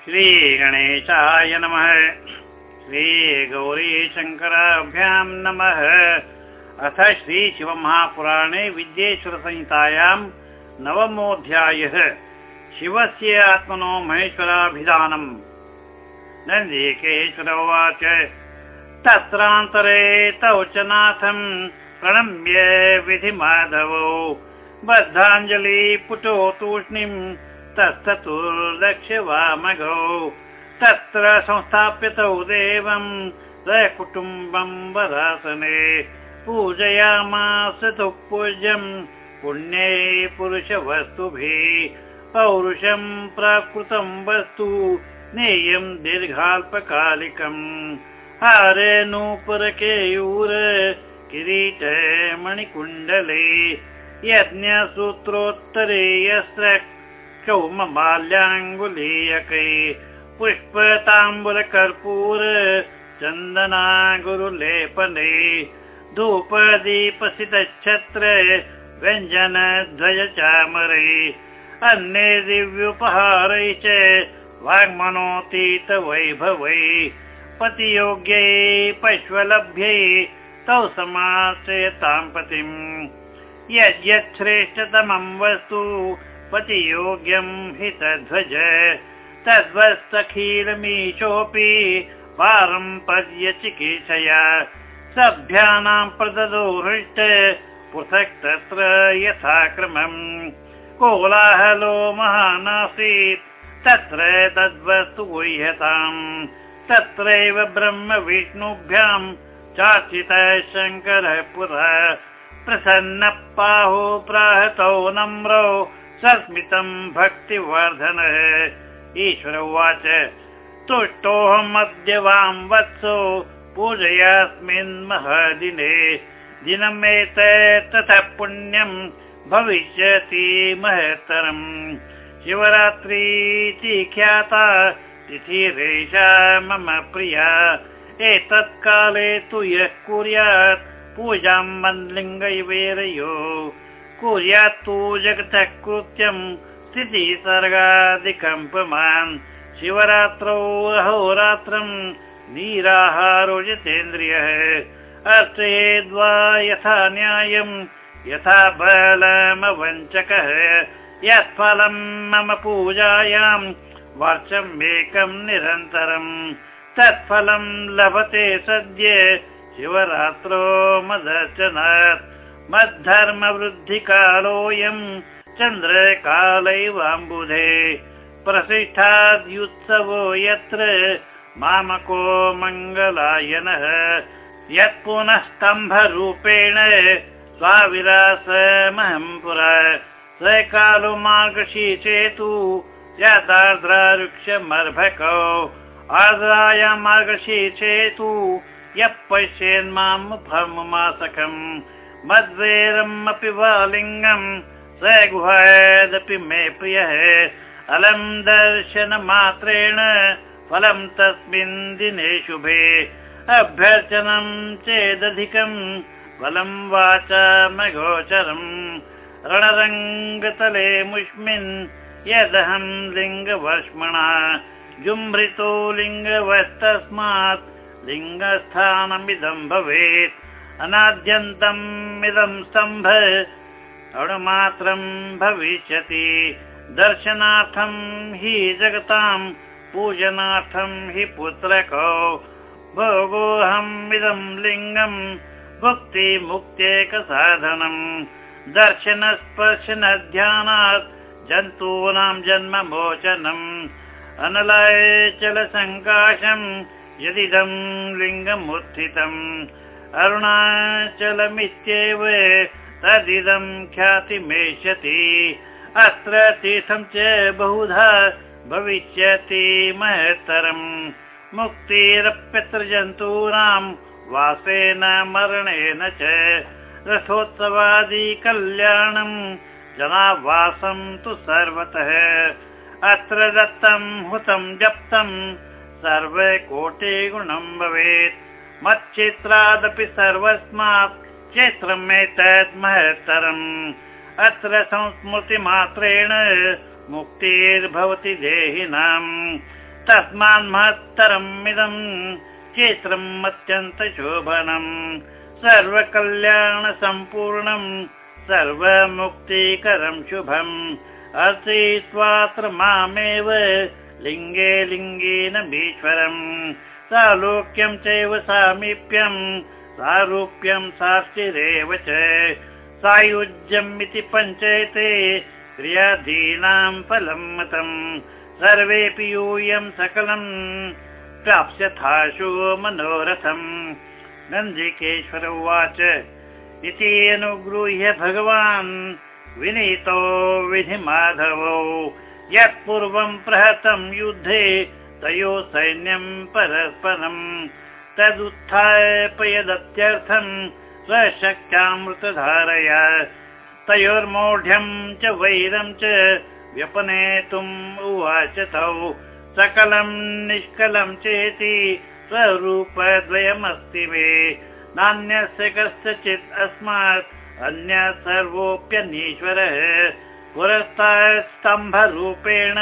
श्रीगणेशाय नमः। श्रीगौरीशङ्कराभ्यां नमः। अथ श्रीशिवमहापुराणे विद्येश्वरसंहितायां नवमोऽध्यायः। शिवस्य आत्मनो महेश्वराभिधानम्। नन्दिकेश्वर उवाच तत्रान्तरे तौ च नाथम् प्रणम्य विधिमाधवौ। बद्धाञ्जलिपुटो तूष्णीम् तत्तुर्दक्षवामगौ तत्र संस्थाप्यतौ देवम् सकुटुम्बम् वरासने पूजयामास तु पूज्यम् पुण्ये पुरुषवस्तुभिः पौरुषम् प्राकृतम् वस्तु नेयम् दीर्घाल्पकालिकम् हारे नूपुरकेयूर किरीट मणिकुण्डले यज्ञसूत्रोत्तरे यस्त्र कौममाल्याङ्गुलीयकै पुष्पताम्बुलकर्पूर चन्दना गुरुलेपने धूपदीपसितच्छत्र व्यञ्जन ध्वज चामरै अन्ये दिव्योपहारै च वाङ्मनोतीत वैभवै पतियोग्यै पश्वलभ्यै तौ समाश्रयतां पतिम्। यद्यत् श्रेष्ठतमं वस्तु पतियोग्यम् हितध्वज तद्वस्तखीलमीशोऽपि पारम्पर्यचिकीर्षया सभ्यानां प्रददो हृष्ट पृथक् तत्र यथाक्रमम्। कोलाहलो महानासीत् तत्र तद्वस्तु गुह्यताम् तत्रैव ब्रह्म विष्णुभ्याम् चार्चितः शङ्करः पुरः प्रसन्न पाहो प्राहतौ नम्रौ सस्मितम् भक्तिवर्धनः। ईश्वर उवाच तुष्टोऽहमद्य वां वत्सो, पूजयास्मिन् महदिने। दिनमेत ततः पुण्यम् भविष्यति महत्तरम्। शिवरात्रीति ख्याता तिथिरेषा मम प्रिया। एतत्काले तु यः कुर्यात्, पूजां मन्लिङ्गैवेरयो। कुर्यात् तु जगतः कृत्यम् स्थितिः सर्गादिकम् पुमान् शिवरात्रौ अहोरात्रम् नीराहारो जितेन्द्रियः अर्चयेद्वा यथा न्यायम् यथा बलमवञ्चकः। यत्फलम् मम पूजायाम् वर्षम् एकम् निरन्तरम्। तत्फलम् लभते सद्य शिवरात्रो मदर्शनात् मद्धर्मवृद्धिकालोऽयम् चन्द्रकालैवाम्बुधे प्रसिद्धाद्युत्सवो यत्र मामको मङ्गलायनः। यत् पुनः स्तम्भरूपेण स्वाविरासमहं पुरा। स कालो मार्गशीर्षेतु यदार्द्रावृक्षमर्भकौ आर्द्रायां मार्गशीर्षेतु यः पश्येन्मामुफमासकम् मद्वेरम् अपि वा लिङ्गम् स गुहादपि मे प्रियः। अलम् दर्शनमात्रेण फलम् तस्मिन् दिने शुभे। अभ्यर्चनम् चेदधिकम् फलम् वाचामगोचरम्। रणरङ्गतले मुष्मिन् यदहं लिङ्गवर्ष्मणा। जुम्भृतो लिङ्गवस्तस्मात् लिङ्गस्थानमिदम् भवेत् अनाद्यन्तम् इदम् स्तम्भ अणुमात्रम् भविष्यति। दर्शनार्थम् हि जगताम् पूजनार्थम् हि पुत्रकौ। भोगोऽहम् लिङ्गम् भुक्ति मुक्त्येकसाधनम् दर्शनस्पर्शन ध्यानात् जन्तूनां जन्म मोचनम् अनलयचलसङ्काशम् यदिदम् लिङ्गमुत्थितम् अरुणाचलमित्येव तदिदम् ख्यातिमेष्यति। अत्र तीर्थं च बहुधा भविष्यति महत्तरम् मुक्तिरप्यत्र जन्तूनां वासेन मरणेन च रथोत्सवादि कल्याणम् जनावासं तु सर्वतः। अत्र दत्तं हुतं जप्तं सर्वकोटे गुणं भवेत् मच्चित्रादपि सर्वस्मात् क्षेत्रम् एतत् महत्तरम्। अत्र संस्मृतिमात्रेण मुक्तिर्भवति देहिनाम्। तस्मान्महत्तरम् इदम् क्षेत्रम् अत्यन्तशोभनम्। सर्वकल्याणसम्पूर्णम् सर्वमुक्तिकरम् शुभम्। अर्चयित्वात्र मामेव लिङ्गे लिङ्गेन भीश्वरम् सालोक्यं चैव सामीप्यम् सारूप्यं शास्तिरेव च। सायुज्यम् इति पञ्चयते क्रियाधीनां फलं मतम्। सर्वेऽपि यूयं सकलम् प्राप्स्यथाशु मनोरथम्। नन्दिकेश्वर उवाच इति अनुगृह्य भगवान् विनीतो विधिमाधवौ। यत्पूर्वं प्रहतं युद्धे तयोः सैन्यं परस्परम् तदुत्थापयदत्यर्थम् स्वशक्त्यामृतधारया तयोर्मौढ्यं च वैरं च व्यपनेतुम् उवाच तौ। सकलं निष्कलं चेति स्वरूपद्वयमस्ति मे। नान्यस्य कस्यचित् अस्मात् अन्य सर्वोऽप्यनीश्वरः। पुरस्तात् स्तम्भरूपेण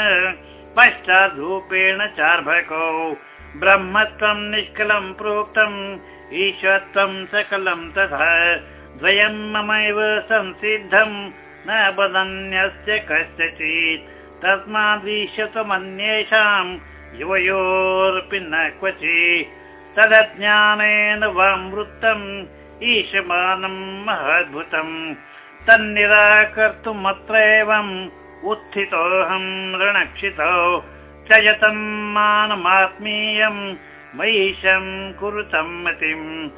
पश्चाद्रूपेण चार्भकौ। ब्रह्मत्वं निष्कलं प्रोक्तम् ईश्वरत्वं सकलं तथा। द्वयं ममैव संसिद्धं न वदन्यस्य कस्यचित्। तस्मादीशतमन्येषां युवयोरपि न क्वचित्। तदज्ञानेन वामृतम् ईशमानम् महद्भुतम् तन्निराकर्तुमत्र एवम् उत्थितोऽहम् ऋणक्षितौ त्यजतम् मानमात्मीयम् मयीशम् कुरुतम् मतिम्।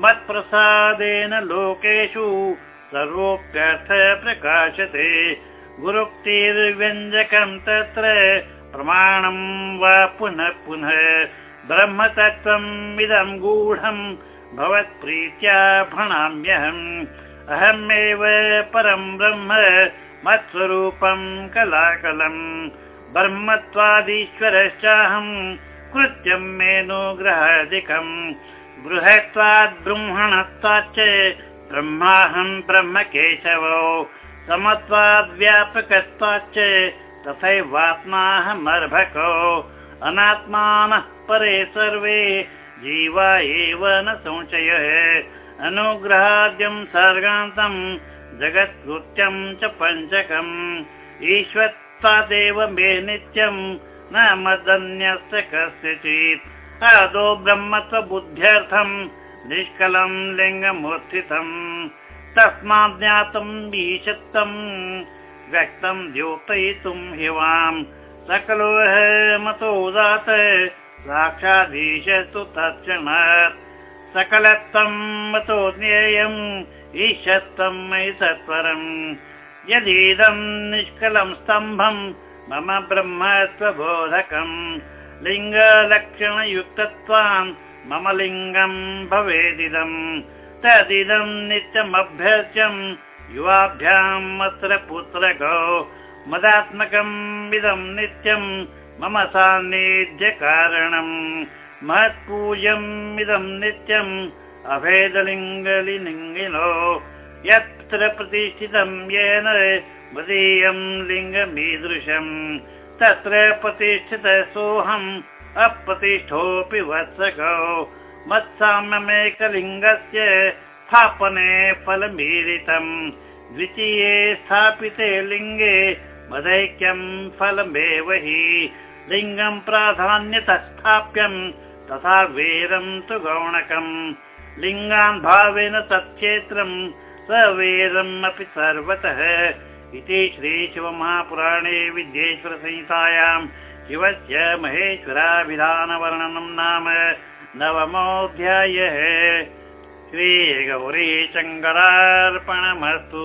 मत्प्रसादेन लोकेषु सर्वोऽप्यर्थ प्रकाशते। गुरुक्तिर्व्यञ्जकम् तत्र प्रमाणम् वा पुनः पुनः। ब्रह्मतत्त्वम् इदम् गूढम् भवत्प्रीत्या भणाम्यहम्। अहमेव परम् ब्रह्म मत्स्वरूपम् कलाकलम् ब्रह्मत्वादीश्वरश्चाहम् कृत्यम् मेनुग्रहादिकम् बृहत्वाद् ब्रह्मणस्ताच्च ब्रह्माहम् ब्रह्म केशवौ समत्वाद्व्यापकत्वाच्च तथैवात्माहमर्भकौ अनात्मानः परे सर्वे जीवा एव न संशयः अनुग्रहाद्यं सर्गान्तम् जगत्कृत्यम् च पञ्चकम्। ईश्वत्वादेव मे नित्यम् न मदन्यस्य कस्यचित्। आदौ ब्रह्मत्वबुद्ध्यर्थम् निष्कलम् लिङ्गमुत्थितम् तस्मात् ज्ञातम् ईशत्तम् व्यक्तम् द्योतयितुम् हि वाम् सकलो मतो साक्षाधीशस्तु तत्क्षणात्। सकलत्वम् मतो ज्ञेयम् ईशत्वम् मयि सत्वरम् यदीदम् निष्कलम् स्तम्भम् मम ब्रह्मत्वबोधकम् लिङ्गलक्षणयुक्तत्वान् मम लिङ्गम् भवेदिदम् तदिदम् नित्यमभ्यर्च्यम् युवाभ्याम् अत्र पुत्रगौ। मदात्मकम् इदम् नित्यम् मम सान्निध्यकारणम् महत्पूज्यम् इदम् नित्यम् अभेदलिङ्गलिङ्गिनो यत्र प्रतिष्ठितम् येन मदीयम् लिङ्गमीदृशम् तत्र प्रतिष्ठित सोऽहम् अप्रतिष्ठोऽपि वत्सकौ मत्साम्यमेकलिङ्गस्य स्थापने फलमीरितम् द्वितीये स्थापिते लिङ्गे मदैक्यम् फलमेव हि। लिङ्गम् प्राधान्यतः स्थाप्यम् तथा वेरम् तु गौणकम् लिङ्गान् भावेन तत्क्षेत्रम् सवेरम् अपि सर्वतः। इति श्रीशिवमहापुराणे विद्येश्वरसंहितायाम् शिवस्य महेश्वराभिधानवर्णनम् नाम नवमोऽध्यायः। श्रीगौरी शङ्करार्पणमस्तु